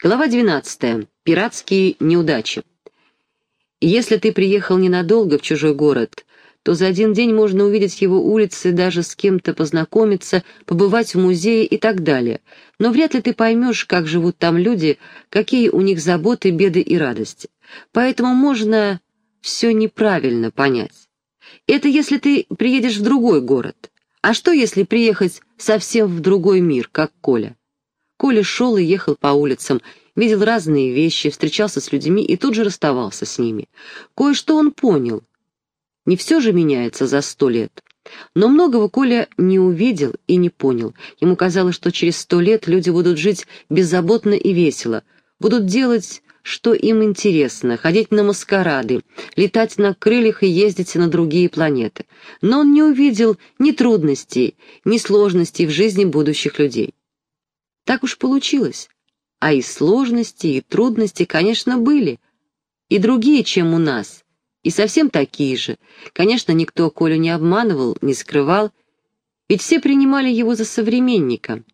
Глава 12. Пиратские неудачи. Если ты приехал ненадолго в чужой город, то за один день можно увидеть его улицы, даже с кем-то познакомиться, побывать в музее и так далее. Но вряд ли ты поймешь, как живут там люди, какие у них заботы, беды и радости. Поэтому можно все неправильно понять. Это если ты приедешь в другой город. А что, если приехать совсем в другой мир, как Коля? Коля шел и ехал по улицам, видел разные вещи, встречался с людьми и тут же расставался с ними. Кое-что он понял. Не все же меняется за сто лет. Но многого Коля не увидел и не понял. Ему казалось, что через сто лет люди будут жить беззаботно и весело, будут делать, что им интересно, ходить на маскарады, летать на крыльях и ездить на другие планеты. Но он не увидел ни трудностей, ни сложностей в жизни будущих людей. Так уж получилось. А и сложности, и трудности, конечно, были. И другие, чем у нас. И совсем такие же. Конечно, никто Колю не обманывал, не скрывал. Ведь все принимали его за современника.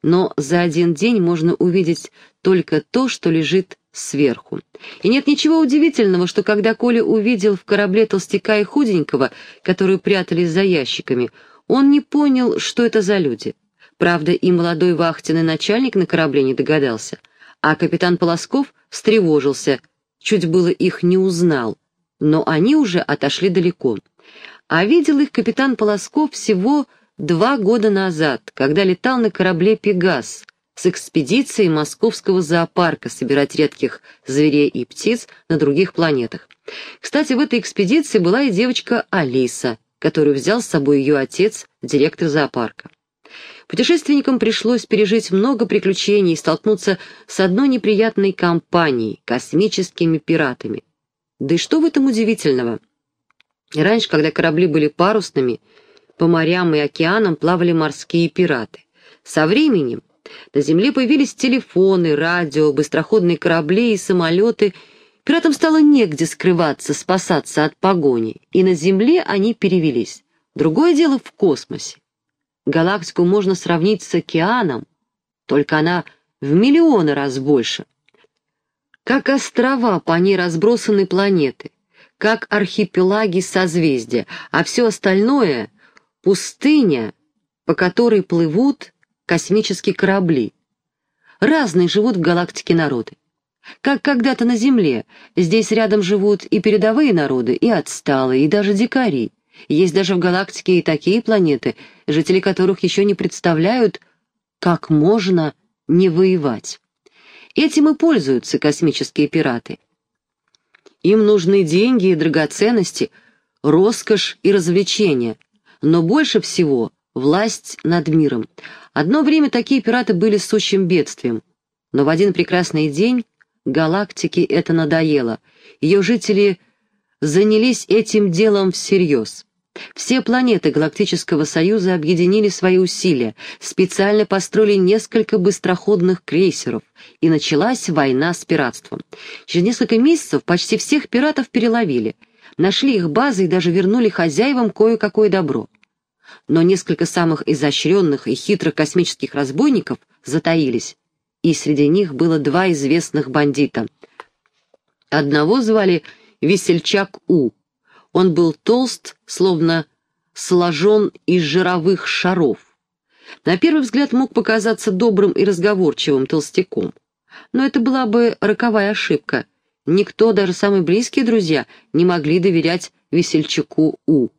Но за один день можно увидеть только то, что лежит сверху. И нет ничего удивительного, что когда Коля увидел в корабле толстяка и худенького, которые прятались за ящиками, он не понял, что это за люди. Правда, и молодой вахтенный начальник на корабле не догадался, а капитан Полосков встревожился, чуть было их не узнал, но они уже отошли далеко. А видел их капитан Полосков всего два года назад, когда летал на корабле «Пегас», с экспедицией московского зоопарка собирать редких зверей и птиц на других планетах. Кстати, в этой экспедиции была и девочка Алиса, которую взял с собой ее отец, директор зоопарка. Путешественникам пришлось пережить много приключений и столкнуться с одной неприятной компанией — космическими пиратами. Да и что в этом удивительного? Раньше, когда корабли были парусными, по морям и океанам плавали морские пираты. Со временем на Земле появились телефоны, радио, быстроходные корабли и самолеты. Пиратам стало негде скрываться, спасаться от погони, и на Земле они перевелись. Другое дело в космосе. Галактику можно сравнить с океаном, только она в миллионы раз больше. Как острова по ней разбросаны планеты, как архипелаги созвездия, а все остальное — пустыня, по которой плывут космические корабли. Разные живут в галактике народы. Как когда-то на Земле, здесь рядом живут и передовые народы, и отсталые, и даже дикари. Есть даже в галактике и такие планеты, жители которых еще не представляют, как можно не воевать. Этим и пользуются космические пираты. Им нужны деньги и драгоценности, роскошь и развлечения, но больше всего власть над миром. Одно время такие пираты были сущим бедствием, но в один прекрасный день галактике это надоело, ее жители занялись этим делом всерьез. Все планеты Галактического Союза объединили свои усилия, специально построили несколько быстроходных крейсеров, и началась война с пиратством. Через несколько месяцев почти всех пиратов переловили, нашли их базы и даже вернули хозяевам кое-какое добро. Но несколько самых изощренных и хитрых космических разбойников затаились, и среди них было два известных бандита. Одного звали Весельчак У, он был толст, словно сложен из жировых шаров. На первый взгляд мог показаться добрым и разговорчивым толстяком. Но это была бы роковая ошибка. Никто, даже самые близкие друзья, не могли доверять весельчаку У.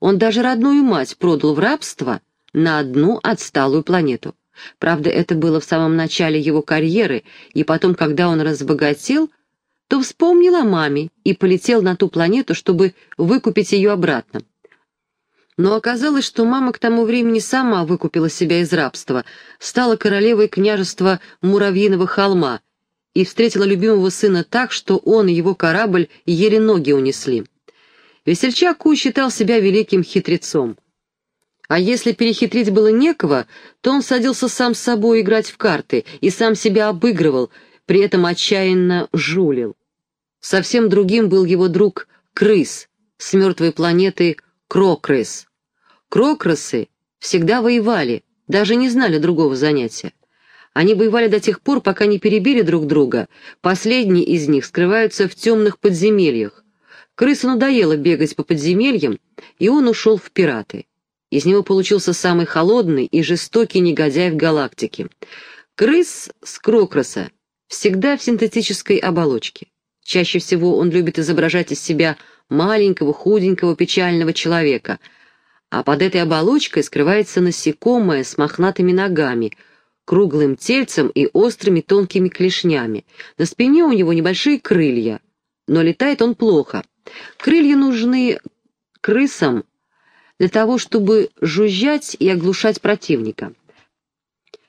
Он даже родную мать продал в рабство на одну отсталую планету. Правда, это было в самом начале его карьеры, и потом, когда он разбогател, то вспомнил о маме и полетел на ту планету, чтобы выкупить ее обратно. Но оказалось, что мама к тому времени сама выкупила себя из рабства, стала королевой княжества Муравьиного холма и встретила любимого сына так, что он и его корабль еле ноги унесли. Весельчак Ку считал себя великим хитрецом. А если перехитрить было некого, то он садился сам с собой играть в карты и сам себя обыгрывал, при этом отчаянно жулил. Совсем другим был его друг Крыс с мертвой планеты Крокрыс. Крокрысы всегда воевали, даже не знали другого занятия. Они воевали до тех пор, пока не перебили друг друга. Последние из них скрываются в темных подземельях. Крысу надоело бегать по подземельям, и он ушел в пираты. Из него получился самый холодный и жестокий негодяй в галактике. Крыс с Крокроса всегда в синтетической оболочке. Чаще всего он любит изображать из себя маленького, худенького, печального человека, а под этой оболочкой скрывается насекомое с мохнатыми ногами, круглым тельцем и острыми тонкими клешнями. На спине у него небольшие крылья, но летает он плохо. Крылья нужны крысам для того, чтобы жужжать и оглушать противника.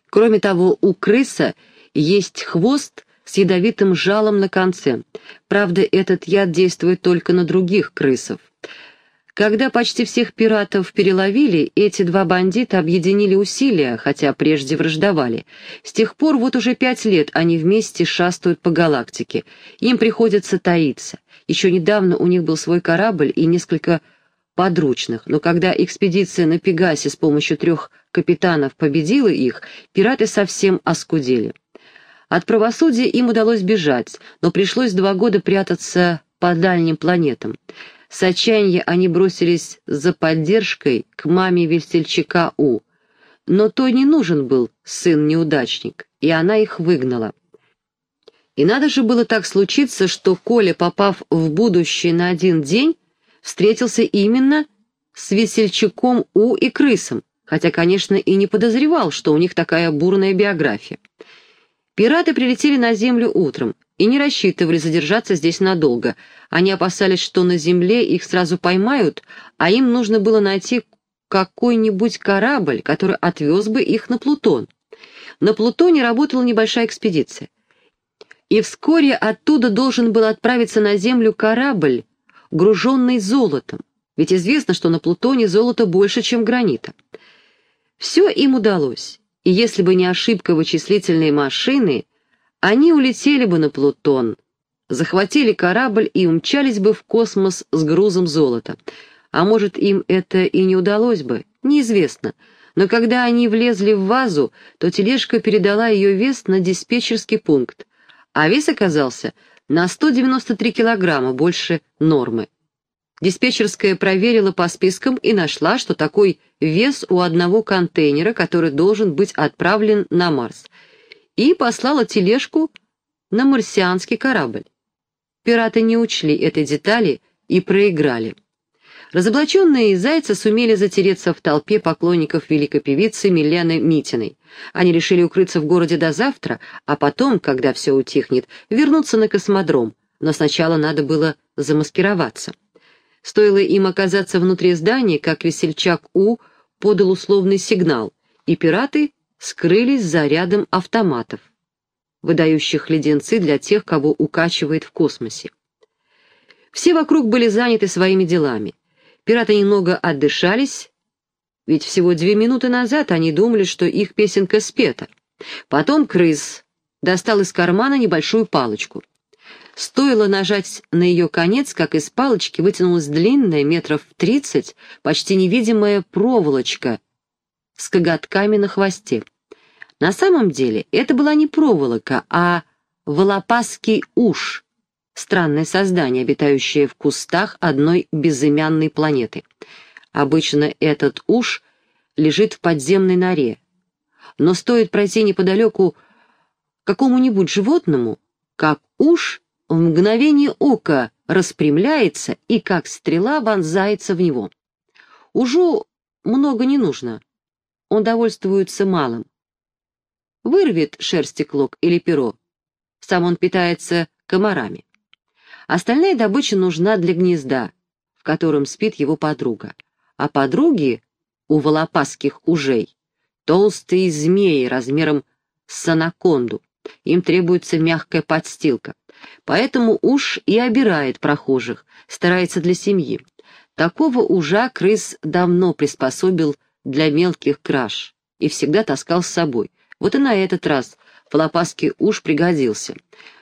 Кроме того, у крыса есть хвост с ядовитым жалом на конце. Правда, этот яд действует только на других крысов. Когда почти всех пиратов переловили, эти два бандита объединили усилия, хотя прежде враждовали. С тех пор вот уже пять лет они вместе шастают по галактике. Им приходится таиться. Еще недавно у них был свой корабль и несколько подручных, но когда экспедиция на Пегасе с помощью трех капитанов победила их, пираты совсем оскудели. От правосудия им удалось бежать, но пришлось два года прятаться по дальним планетам. С отчаяния они бросились за поддержкой к маме весельчака У. Но той не нужен был сын-неудачник, и она их выгнала. И надо же было так случиться, что Коля, попав в будущее на один день, встретился именно с весельчаком У и крысом, хотя, конечно, и не подозревал, что у них такая бурная биография. Пираты прилетели на землю утром и не рассчитывали задержаться здесь надолго. Они опасались, что на земле их сразу поймают, а им нужно было найти какой-нибудь корабль, который отвез бы их на Плутон. На Плутоне работала небольшая экспедиция. И вскоре оттуда должен был отправиться на Землю корабль, груженный золотом, ведь известно, что на Плутоне золота больше, чем гранита. Все им удалось и если бы не ошибка вычислительной машины, они улетели бы на Плутон, захватили корабль и умчались бы в космос с грузом золота. А может, им это и не удалось бы, неизвестно. Но когда они влезли в вазу, то тележка передала ее вес на диспетчерский пункт, а вес оказался на 193 килограмма больше нормы. Диспетчерская проверила по спискам и нашла, что такой вес у одного контейнера, который должен быть отправлен на Марс, и послала тележку на марсианский корабль. Пираты не учли этой детали и проиграли. Разоблаченные зайцы сумели затереться в толпе поклонников великой певицы Милены Митиной. Они решили укрыться в городе до завтра, а потом, когда все утихнет, вернуться на космодром, но сначала надо было замаскироваться. Стоило им оказаться внутри здания, как весельчак У подал условный сигнал, и пираты скрылись за рядом автоматов, выдающих леденцы для тех, кого укачивает в космосе. Все вокруг были заняты своими делами. Пираты немного отдышались, ведь всего две минуты назад они думали, что их песенка спета. Потом крыс достал из кармана небольшую палочку. Стоило нажать на ее конец, как из палочки вытянулась длинная, метров тридцать, почти невидимая проволочка с коготками на хвосте. На самом деле это была не проволока, а волопасский уж, странное создание, обитающее в кустах одной безымянной планеты. Обычно этот уж лежит в подземной норе, но стоит пройти неподалеку какому-нибудь животному, как уж в мгновение ока распрямляется и, как стрела, вонзается в него. Ужу много не нужно, он довольствуется малым. Вырвет шерсти клок или перо, сам он питается комарами. Остальная добыча нужна для гнезда, в котором спит его подруга. А подруги у волопасских ужей толстые змеи размером с анаконду. Им требуется мягкая подстилка. Поэтому уж и обирает прохожих, старается для семьи. Такого ужа крыс давно приспособил для мелких краж и всегда таскал с собой. Вот и на этот раз Фалопаский уж пригодился.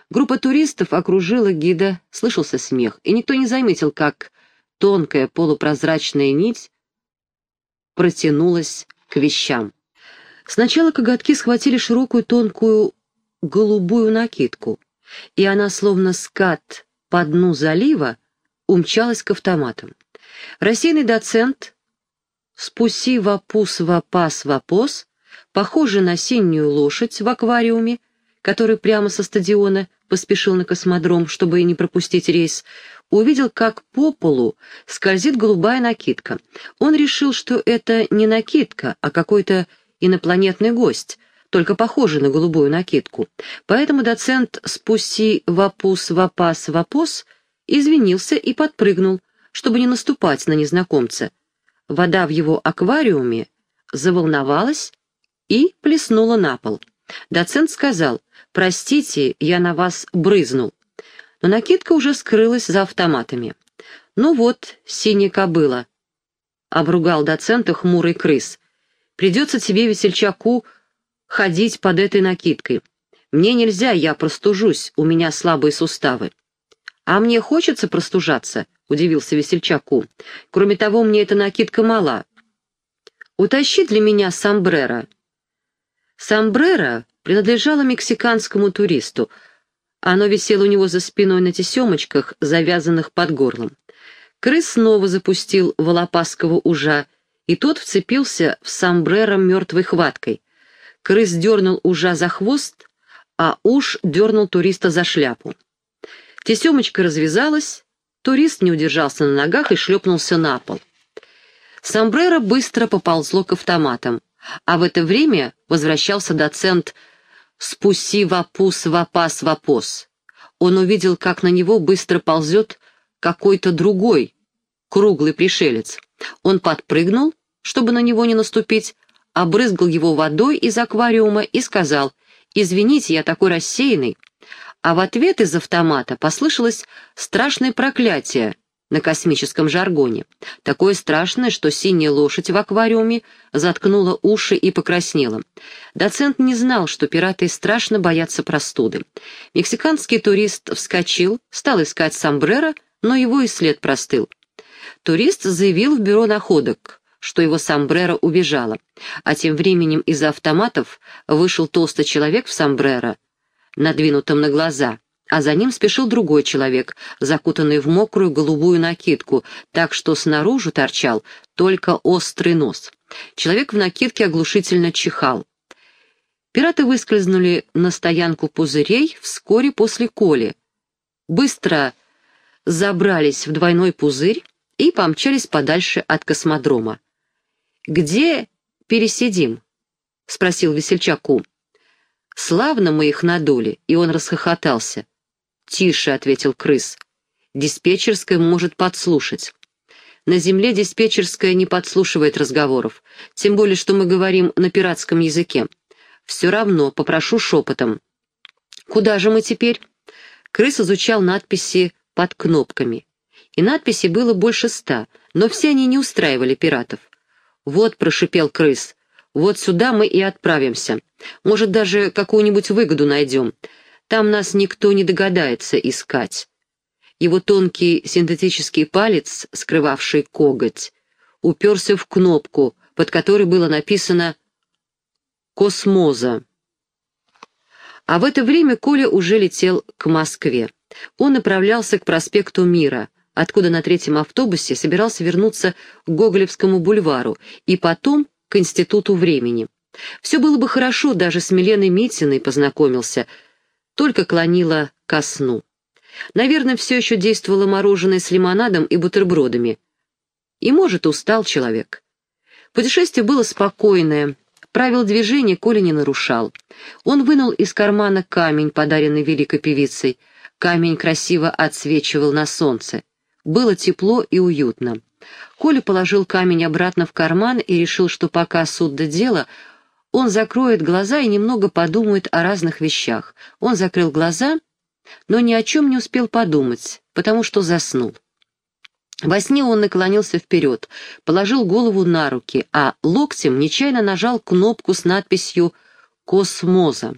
Группа туристов окружила гида, слышался смех, и никто не заметил, как тонкая полупрозрачная нить протянулась к вещам. Сначала коготки схватили широкую тонкую голубую накидку, и она, словно скат по дну залива, умчалась к автоматам. Рассеянный доцент, спуси вапус вапас вапос, похожий на синюю лошадь в аквариуме, который прямо со стадиона поспешил на космодром, чтобы не пропустить рейс, увидел, как по полу скользит голубая накидка. Он решил, что это не накидка, а какой-то инопланетный гость, только похожий на голубую накидку. Поэтому доцент «Спуси вапус вапас вапос» извинился и подпрыгнул, чтобы не наступать на незнакомца. Вода в его аквариуме заволновалась и плеснула на пол. Доцент сказал, «Простите, я на вас брызнул». Но накидка уже скрылась за автоматами. «Ну вот, синяя кобыла», — обругал доцента хмурый крыс. «Придется тебе, весельчаку, ходить под этой накидкой. Мне нельзя, я простужусь, у меня слабые суставы». «А мне хочется простужаться?» — удивился весельчаку. «Кроме того, мне эта накидка мала. Утащи для меня сомбреро». Сомбреро принадлежало мексиканскому туристу. Оно висело у него за спиной на тесемочках, завязанных под горлом. Крыс снова запустил волопасского ужа, и тот вцепился в сомбреро мертвой хваткой. Крыс дернул ужа за хвост, а уж дернул туриста за шляпу. Тесемочка развязалась, турист не удержался на ногах и шлепнулся на пол. Сомбреро быстро поползло к автоматам, а в это время возвращался доцент «Спуси вапус вапас вапос». Он увидел, как на него быстро ползет какой-то другой, круглый пришелец. Он подпрыгнул, чтобы на него не наступить, обрызгал его водой из аквариума и сказал «Извините, я такой рассеянный, а в ответ из автомата послышалось страшное проклятие на космическом жаргоне. Такое страшное, что синяя лошадь в аквариуме заткнула уши и покраснела. Доцент не знал, что пираты страшно боятся простуды. Мексиканский турист вскочил, стал искать сомбреро, но его и след простыл. Турист заявил в бюро находок, что его сомбреро убежало, а тем временем из-за автоматов вышел толстый человек в сомбреро, надвинутым на глаза, а за ним спешил другой человек, закутанный в мокрую голубую накидку, так что снаружи торчал только острый нос. Человек в накидке оглушительно чихал. Пираты выскользнули на стоянку пузырей вскоре после Коли. Быстро забрались в двойной пузырь и помчались подальше от космодрома. «Где пересидим?» — спросил весельчаку. Славно мы их надули, и он расхохотался. «Тише», — ответил крыс. «Диспетчерская может подслушать». На земле диспетчерская не подслушивает разговоров, тем более, что мы говорим на пиратском языке. Все равно, попрошу шепотом. «Куда же мы теперь?» Крыс изучал надписи под кнопками. И надписей было больше ста, но все они не устраивали пиратов. «Вот», — прошипел крыс, — «вот сюда мы и отправимся. Может, даже какую-нибудь выгоду найдем. Там нас никто не догадается искать. Его тонкий синтетический палец, скрывавший коготь, уперся в кнопку, под которой было написано «Космоза». А в это время Коля уже летел к Москве. Он направлялся к проспекту Мира, откуда на третьем автобусе собирался вернуться к Гоголевскому бульвару и потом к Институту времени. Все было бы хорошо, даже с Миленой Митиной познакомился, только клонила ко сну. Наверное, все еще действовало мороженое с лимонадом и бутербродами. И, может, устал человек. Путешествие было спокойное, правил движения Коля не нарушал. Он вынул из кармана камень, подаренный великой певицей. Камень красиво отсвечивал на солнце. Было тепло и уютно. Коля положил камень обратно в карман и решил, что пока суд до дела, он закроет глаза и немного подумает о разных вещах. Он закрыл глаза, но ни о чем не успел подумать, потому что заснул. Во сне он наклонился вперед, положил голову на руки, а локтем нечаянно нажал кнопку с надписью «Космоза».